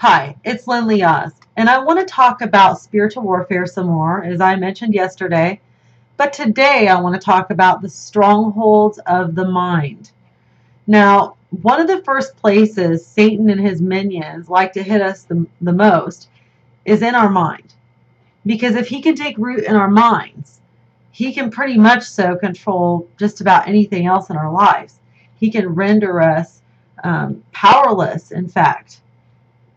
Hi, it's Lynn Oz, and I want to talk about spiritual warfare some more, as I mentioned yesterday. But today I want to talk about the strongholds of the mind. Now, one of the first places Satan and his minions like to hit us the, the most is in our mind. Because if he can take root in our minds, he can pretty much so control just about anything else in our lives. He can render us um, powerless, in fact,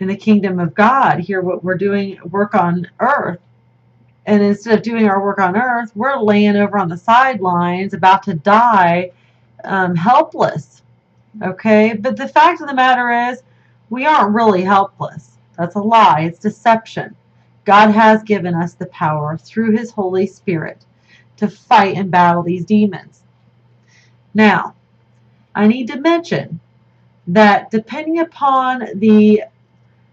in the kingdom of God. Here, what we're doing work on earth. And instead of doing our work on earth, we're laying over on the sidelines about to die um, helpless. Okay? But the fact of the matter is, we aren't really helpless. That's a lie, it's deception. God has given us the power through His Holy Spirit to fight and battle these demons. Now, I need to mention that depending upon the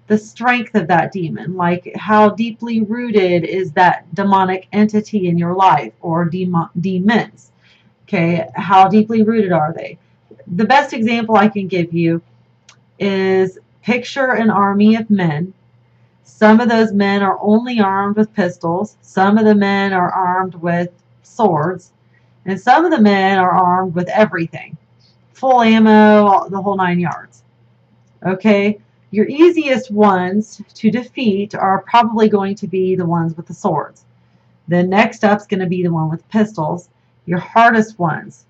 the strength of that demon, like how deeply rooted is that demonic entity in your life or demon, demons. Okay, how deeply rooted are they? The best example I can give you is picture an army of men. Some of those men are only armed with pistols, some of the men are armed with swords, and some of the men are armed with everything full ammo, the whole nine yards. Okay, your easiest ones to defeat are probably going to be the ones with the swords. The next up is going to be the one with pistols. Your hardest ones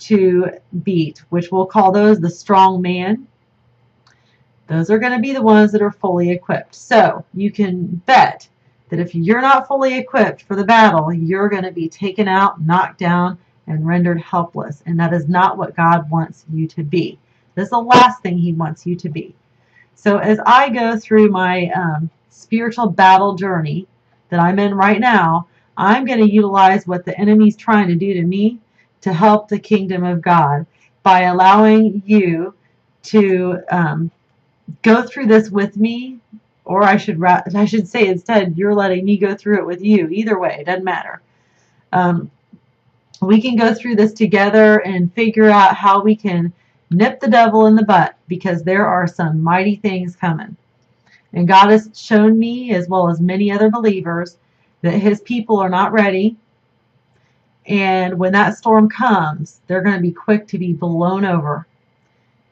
to beat, which we'll call those the strong man. Those are going to be the ones that are fully equipped. So you can bet that if you're not fully equipped for the battle, you're going to be taken out, knocked down, and rendered helpless. And that is not what God wants you to be. This is the last thing He wants you to be. So as I go through my um, spiritual battle journey that I'm in right now, I'm going to utilize what the enemy's trying to do to me to help the kingdom of God by allowing you to um, go through this with me, or I should I should say instead, you're letting me go through it with you. Either way, it doesn't matter. Um, we can go through this together and figure out how we can nip the devil in the butt because there are some mighty things coming. And God has shown me, as well as many other believers, that His people are not ready. And when that storm comes, they're going to be quick to be blown over.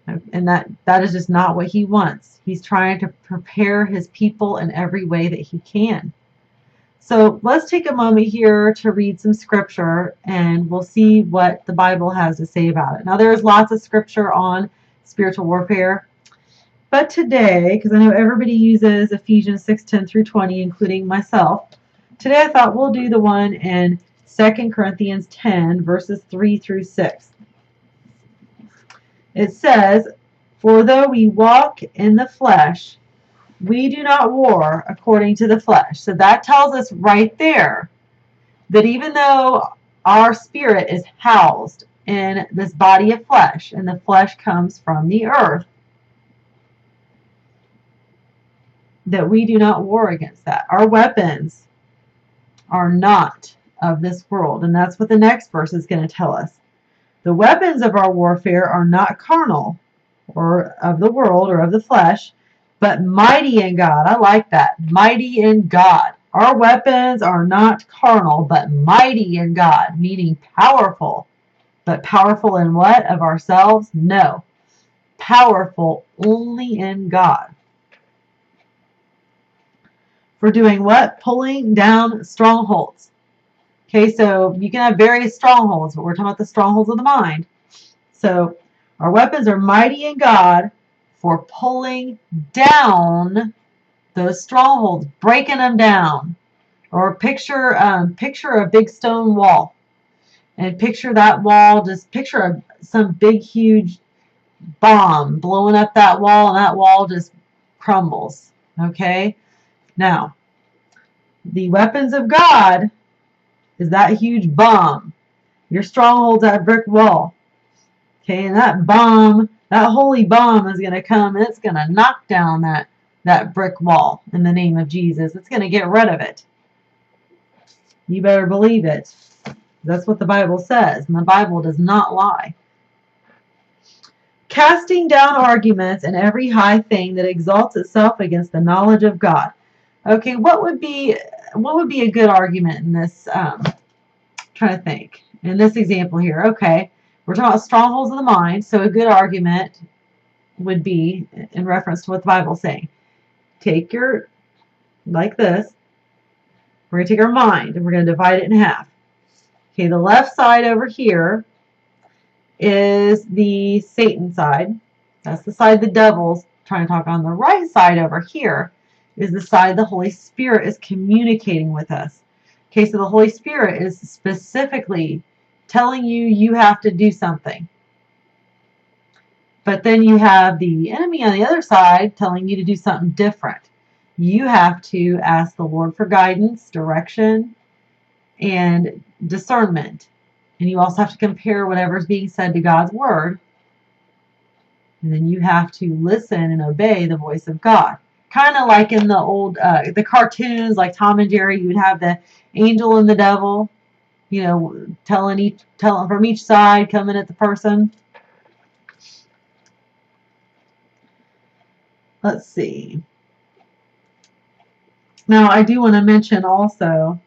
And that, that is just not what He wants. He's trying to prepare His people in every way that He can. So let's take a moment here to read some scripture and we'll see what the Bible has to say about it. Now, there's lots of scripture on spiritual warfare, but today, because I know everybody uses Ephesians 6 10 through 20, including myself, today I thought we'll do the one in 2 Corinthians 10, verses 3 through 6. It says, For though we walk in the flesh, we do not war according to the flesh. So that tells us right there that even though our spirit is housed in this body of flesh, and the flesh comes from the earth, that we do not war against that. Our weapons are not of this world. And that's what the next verse is going to tell us. The weapons of our warfare are not carnal or of the world or of the flesh, but mighty in God. I like that. Mighty in God. Our weapons are not carnal, but mighty in God, meaning powerful. But powerful in what? Of ourselves? No. Powerful only in God. For doing what? Pulling down strongholds. Okay, so you can have various strongholds, but we're talking about the strongholds of the mind. So our weapons are mighty in God for pulling down those strongholds, breaking them down. Or picture um, picture a big stone wall, and picture that wall. Just picture a, some big huge bomb blowing up that wall, and that wall just crumbles. Okay, now the weapons of God is that huge bomb. Your stronghold's that brick wall. Okay, and that bomb that holy bomb is going to come and it's going to knock down that, that brick wall in the name of Jesus. It's going to get rid of it. You better believe it. That's what the Bible says, and the Bible does not lie. casting down arguments and every high thing that exalts itself against the knowledge of God. Okay, what would be what would be a good argument in this? Um, trying to think in this example here. Okay, we're talking about strongholds of the mind, so a good argument would be in reference to what the Bible's saying. Take your like this. We're going to take our mind and we're going to divide it in half. Okay, the left side over here is the Satan side. That's the side the devil's trying to talk on. The right side over here is the side the Holy Spirit is communicating with us. Okay, so the Holy Spirit is specifically telling you you have to do something. But then you have the enemy on the other side telling you to do something different. You have to ask the Lord for guidance, direction, and discernment. And you also have to compare whatever's being said to God's word. And then you have to listen and obey the voice of God. Kind of like in the old, uh, the cartoons like Tom and Jerry, you would have the angel and the devil, you know, telling each, telling from each side, coming at the person. Let's see. Now, I do want to mention also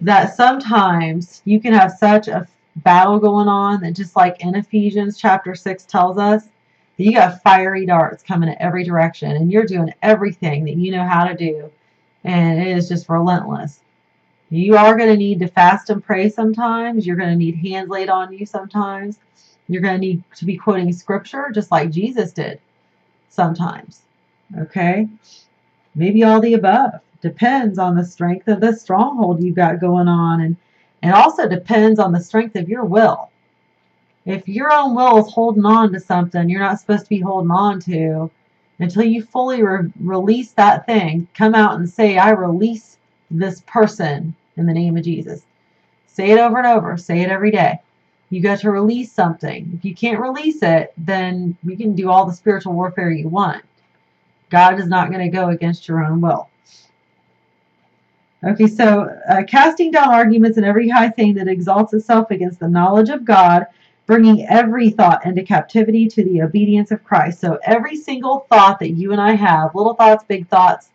that sometimes you can have such a battle going on that just like in Ephesians chapter 6 tells us, you got fiery darts coming in every direction and you're doing everything that you know how to do and it is just relentless. You are going to need to fast and pray sometimes. You're going to need hands laid on you sometimes. You're going to need to be quoting scripture just like Jesus did sometimes. Okay? Maybe all the above depends on the strength of the stronghold you've got going on and and also depends on the strength of your will. If your own will is holding on to something you're not supposed to be holding on to until you fully re- release that thing, come out and say, I release this person in the name of Jesus. Say it over and over. Say it every day. You got to release something. If you can't release it, then you can do all the spiritual warfare you want. God is not going to go against your own will. Okay, so uh, casting down arguments and every high thing that exalts itself against the knowledge of God, bringing every thought into captivity to the obedience of Christ. So every single thought that you and I have, little thoughts, big thoughts,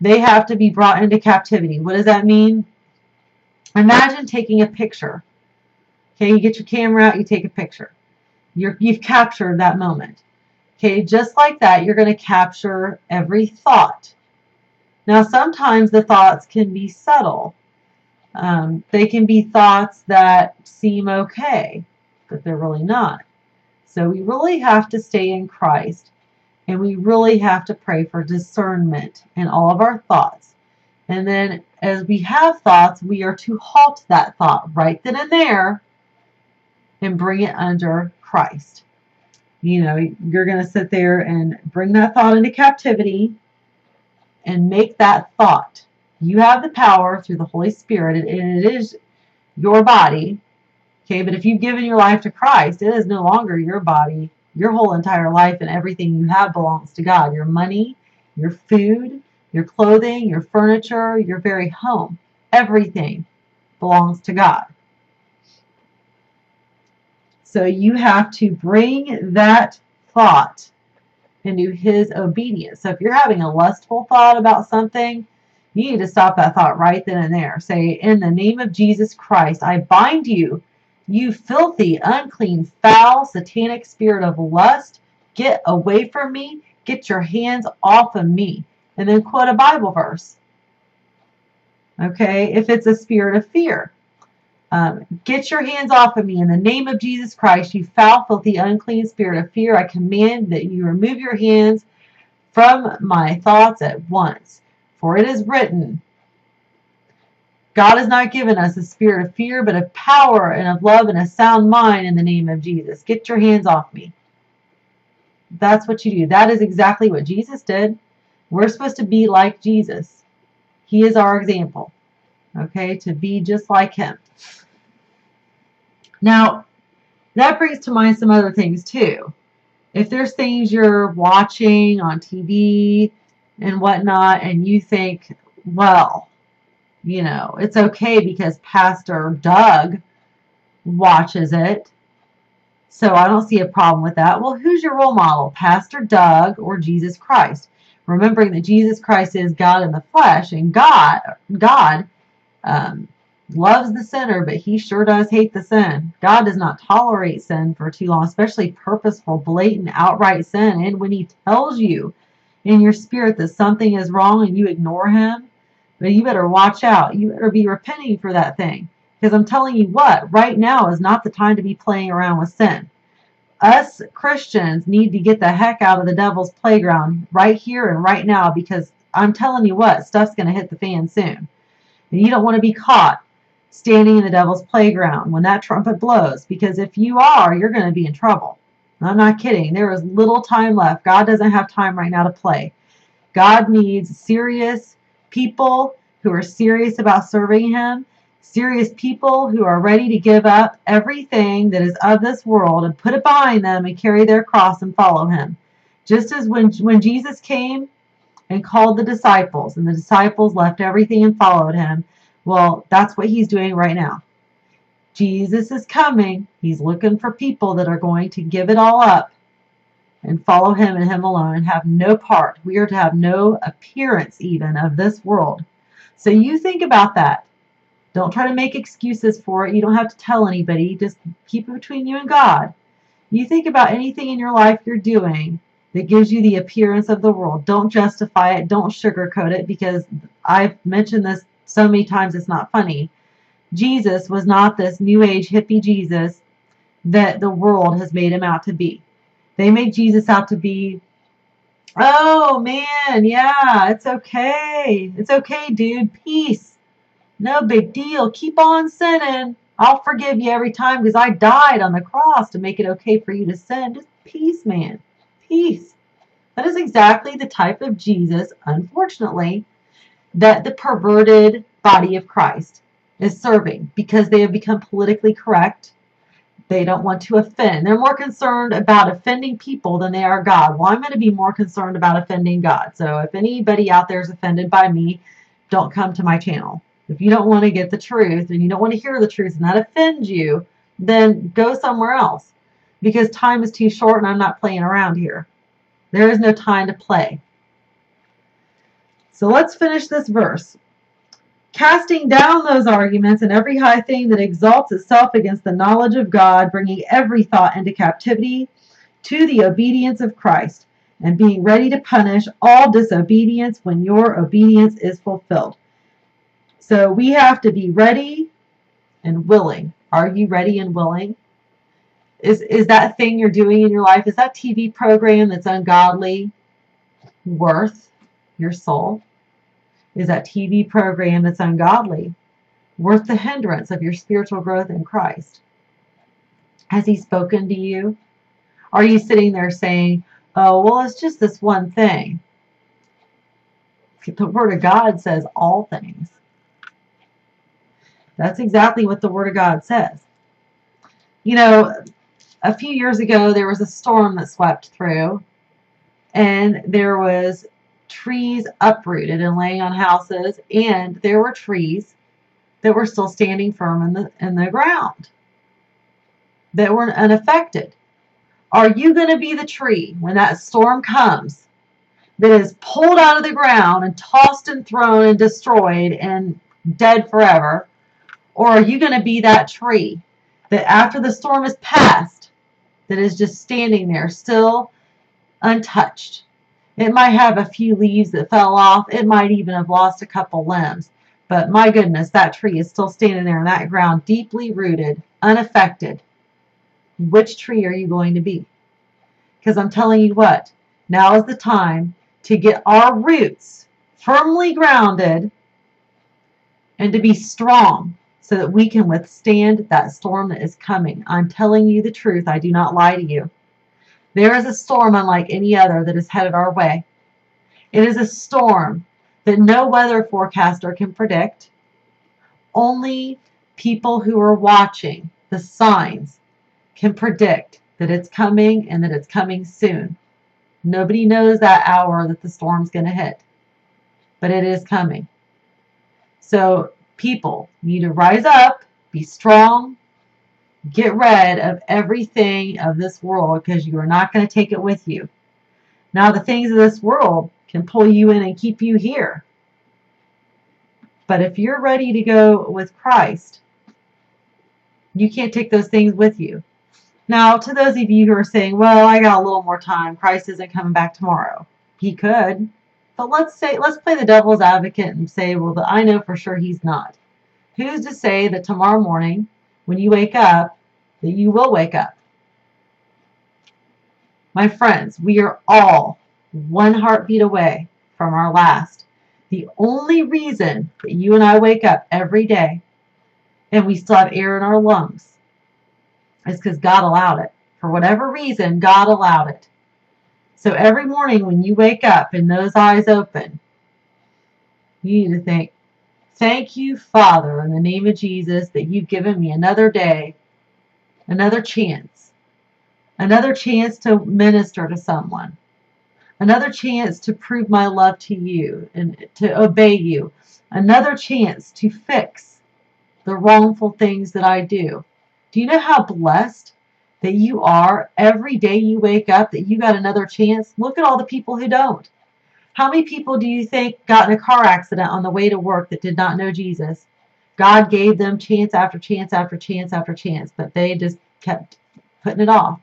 they have to be brought into captivity. What does that mean? Imagine taking a picture. Okay, you get your camera out, you take a picture. You're, you've captured that moment. Okay, just like that, you're going to capture every thought. Now, sometimes the thoughts can be subtle. Um, they can be thoughts that seem okay, but they're really not. So we really have to stay in Christ and we really have to pray for discernment in all of our thoughts. And then as we have thoughts, we are to halt that thought right then and there and bring it under Christ. You know, you're going to sit there and bring that thought into captivity and make that thought. You have the power through the Holy Spirit, and it is your body. Okay, but if you've given your life to Christ, it is no longer your body. Your whole entire life and everything you have belongs to God. Your money, your food, your clothing, your furniture, your very home, everything belongs to God. So you have to bring that thought into his obedience. So if you're having a lustful thought about something, you need to stop that thought right then and there. Say, In the name of Jesus Christ, I bind you, you filthy, unclean, foul, satanic spirit of lust. Get away from me. Get your hands off of me. And then quote a Bible verse. Okay, if it's a spirit of fear. Um, get your hands off of me in the name of Jesus Christ, you foul, filthy, unclean spirit of fear. I command that you remove your hands from my thoughts at once. For it is written, God has not given us a spirit of fear, but of power and of love and a sound mind in the name of Jesus. Get your hands off me. That's what you do. That is exactly what Jesus did. We're supposed to be like Jesus. He is our example. Okay, to be just like him. Now, that brings to mind some other things too. If there's things you're watching on TV and whatnot, and you think, well, you know, it's okay because Pastor Doug watches it. So I don't see a problem with that. Well, who's your role model? Pastor Doug or Jesus Christ? Remembering that Jesus Christ is God in the flesh, and God, God um, loves the sinner, but he sure does hate the sin. God does not tolerate sin for too long, especially purposeful, blatant, outright sin. And when he tells you in your spirit that something is wrong and you ignore him, but you better watch out. You better be repenting for that thing. Because I'm telling you what, right now is not the time to be playing around with sin. Us Christians need to get the heck out of the devil's playground right here and right now because I'm telling you what, stuff's going to hit the fan soon. And you don't want to be caught standing in the devil's playground when that trumpet blows because if you are, you're going to be in trouble. I'm not kidding. There is little time left. God doesn't have time right now to play. God needs serious people who are serious about serving Him, serious people who are ready to give up everything that is of this world and put it behind them and carry their cross and follow Him. Just as when, when Jesus came and called the disciples, and the disciples left everything and followed Him, well, that's what He's doing right now. Jesus is coming. He's looking for people that are going to give it all up and follow him and him alone and have no part. We are to have no appearance even of this world. So you think about that. Don't try to make excuses for it. You don't have to tell anybody. Just keep it between you and God. You think about anything in your life you're doing that gives you the appearance of the world. Don't justify it. Don't sugarcoat it because I've mentioned this so many times it's not funny. Jesus was not this new age hippie Jesus that the world has made him out to be. They made Jesus out to be, oh man, yeah, it's okay. It's okay, dude. Peace. No big deal. Keep on sinning. I'll forgive you every time because I died on the cross to make it okay for you to sin. Just peace, man. Peace. That is exactly the type of Jesus, unfortunately, that the perverted body of Christ is serving because they have become politically correct. They don't want to offend. They're more concerned about offending people than they are God. Well, I'm going to be more concerned about offending God. So if anybody out there is offended by me, don't come to my channel. If you don't want to get the truth and you don't want to hear the truth and that offends you, then go somewhere else because time is too short and I'm not playing around here. There is no time to play. So let's finish this verse casting down those arguments and every high thing that exalts itself against the knowledge of God, bringing every thought into captivity to the obedience of Christ, and being ready to punish all disobedience when your obedience is fulfilled. So we have to be ready and willing. Are you ready and willing? Is is that thing you're doing in your life, is that TV program that's ungodly worth your soul? Is that TV program that's ungodly worth the hindrance of your spiritual growth in Christ? Has He spoken to you? Are you sitting there saying, oh, well, it's just this one thing? The Word of God says all things. That's exactly what the Word of God says. You know, a few years ago, there was a storm that swept through, and there was trees uprooted and laying on houses, and there were trees that were still standing firm in the in the ground that were unaffected. Are you going to be the tree when that storm comes that is pulled out of the ground and tossed and thrown and destroyed and dead forever? Or are you going to be that tree that after the storm is past, that is just standing there still untouched? It might have a few leaves that fell off. It might even have lost a couple limbs. But my goodness, that tree is still standing there in that ground, deeply rooted, unaffected. Which tree are you going to be? Because I'm telling you what, now is the time to get our roots firmly grounded and to be strong so that we can withstand that storm that is coming. I'm telling you the truth. I do not lie to you. There is a storm unlike any other that is headed our way. It is a storm that no weather forecaster can predict. Only people who are watching the signs can predict that it's coming and that it's coming soon. Nobody knows that hour that the storm's going to hit, but it is coming. So people need to rise up, be strong, Get rid of everything of this world because you are not going to take it with you. Now, the things of this world can pull you in and keep you here. But if you're ready to go with Christ, you can't take those things with you. Now, to those of you who are saying, well, I got a little more time, Christ isn't coming back tomorrow. He could. But let's say, let's play the devil's advocate and say, well, I know for sure he's not. Who's to say that tomorrow morning, when you wake up, that you will wake up? My friends, we are all one heartbeat away from our last. The only reason that you and I wake up every day and we still have air in our lungs is because God allowed it. For whatever reason, God allowed it. So every morning when you wake up and those eyes open, you need to think, Thank you, Father, in the name of Jesus, that you've given me another day, another chance, another chance to minister to someone, another chance to prove my love to you and to obey you, another chance to fix the wrongful things that I do. Do you know how blessed that you are every day you wake up that you got another chance? Look at all the people who don't. How many people do you think got in a car accident on the way to work that did not know Jesus? God gave them chance after chance after chance after chance, but they just kept putting it off.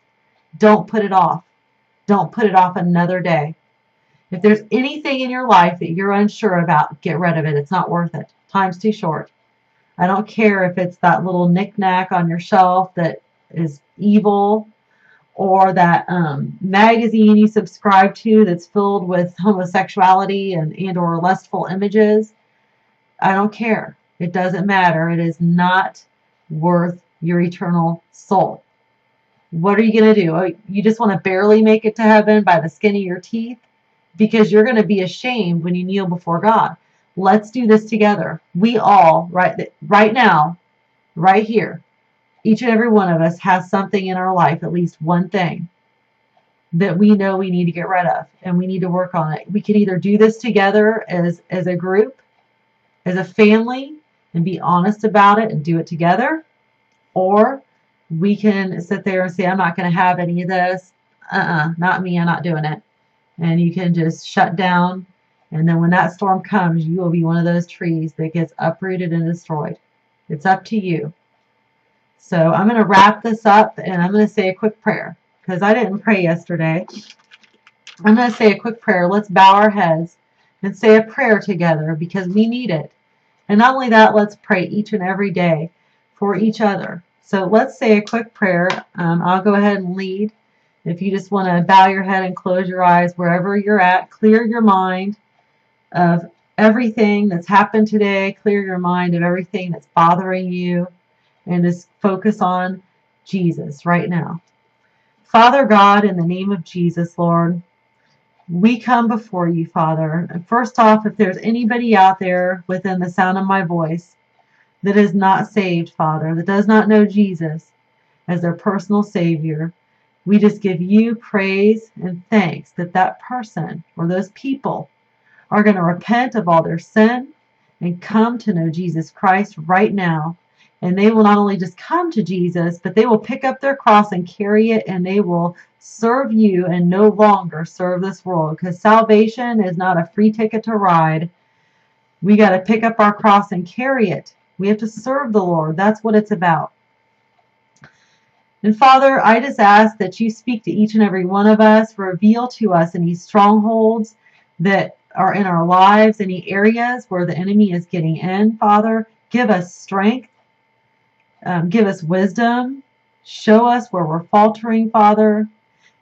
Don't put it off. Don't put it off another day. If there's anything in your life that you're unsure about, get rid of it. It's not worth it. Time's too short. I don't care if it's that little knickknack on your shelf that is evil or that um, magazine you subscribe to that's filled with homosexuality and, and or lustful images. I don't care. It doesn't matter. It is not worth your eternal soul. What are you going to do? Oh, you just want to barely make it to heaven by the skin of your teeth? Because you're going to be ashamed when you kneel before God. Let's do this together. We all, right, right now, right here, each and every one of us has something in our life, at least one thing, that we know we need to get rid of and we need to work on it. We can either do this together as, as a group, as a family, and be honest about it and do it together, or we can sit there and say, I'm not going to have any of this. Uh-uh, not me. I'm not doing it. And you can just shut down. And then when that storm comes, you will be one of those trees that gets uprooted and destroyed. It's up to you. So I'm going to wrap this up and I'm going to say a quick prayer because I didn't pray yesterday. I'm going to say a quick prayer. Let's bow our heads and say a prayer together because we need it. And not only that, let's pray each and every day for each other. So let's say a quick prayer. Um, I'll go ahead and lead. If you just want to bow your head and close your eyes wherever you're at, clear your mind of everything that's happened today, clear your mind of everything that's bothering you and just focus on Jesus right now. Father God, in the name of Jesus, Lord, we come before you, Father. And first off, if there's anybody out there within the sound of my voice that is not saved, Father, that does not know Jesus as their personal Savior, we just give you praise and thanks that that person or those people are going to repent of all their sin and come to know Jesus Christ right now and they will not only just come to Jesus, but they will pick up their cross and carry it, and they will serve you and no longer serve this world. Because salvation is not a free ticket to ride. We got to pick up our cross and carry it. We have to serve the Lord. That's what it's about. And Father, I just ask that you speak to each and every one of us, reveal to us any strongholds that are in our lives, any areas where the enemy is getting in, Father. Give us strength um, give us wisdom. Show us where we're faltering, Father.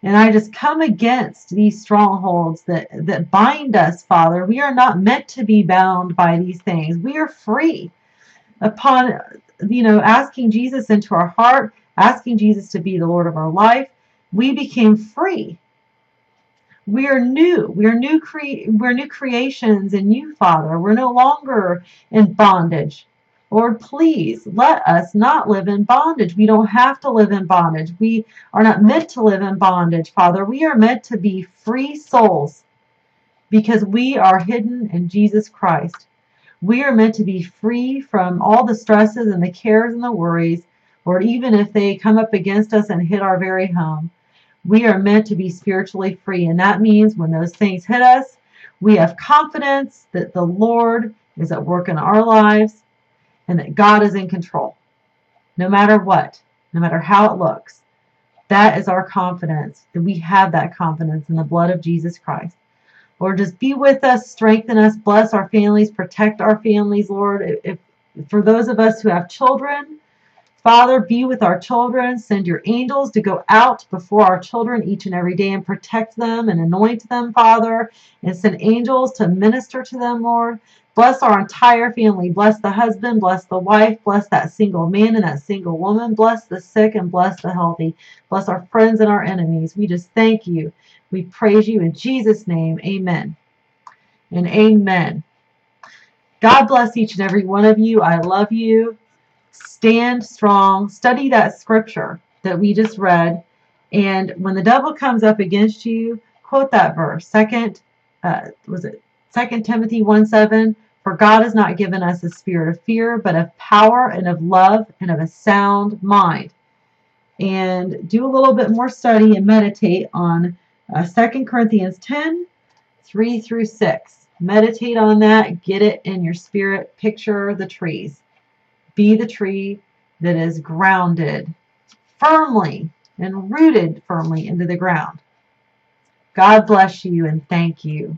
And I just come against these strongholds that, that bind us, Father. We are not meant to be bound by these things. We are free. Upon, you know, asking Jesus into our heart, asking Jesus to be the Lord of our life, we became free. We are new. We are new cre- we're new creations in you, Father. We're no longer in bondage. Lord, please let us not live in bondage. We don't have to live in bondage. We are not meant to live in bondage, Father. We are meant to be free souls because we are hidden in Jesus Christ. We are meant to be free from all the stresses and the cares and the worries. Lord, even if they come up against us and hit our very home, we are meant to be spiritually free. And that means when those things hit us, we have confidence that the Lord is at work in our lives and that God is in control. No matter what, no matter how it looks, that is our confidence, that we have that confidence in the blood of Jesus Christ. Lord, just be with us, strengthen us, bless our families, protect our families, Lord. If, for those of us who have children, Father, be with our children. Send your angels to go out before our children each and every day and protect them and anoint them, Father. And send angels to minister to them, Lord. Bless our entire family. Bless the husband. Bless the wife. Bless that single man and that single woman. Bless the sick and bless the healthy. Bless our friends and our enemies. We just thank you. We praise you in Jesus' name. Amen. And amen. God bless each and every one of you. I love you. Stand strong. Study that scripture that we just read. And when the devil comes up against you, quote that verse. Second, uh, was it Second Timothy 1 7? For God has not given us a spirit of fear, but of power and of love and of a sound mind. And do a little bit more study and meditate on uh, 2 Corinthians 10 3 through 6. Meditate on that, get it in your spirit, picture the trees. Be the tree that is grounded firmly and rooted firmly into the ground. God bless you and thank you.